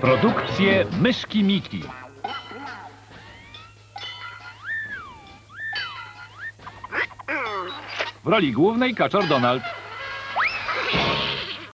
Produkcje Myszki Miki. W roli głównej Kaczor Donald.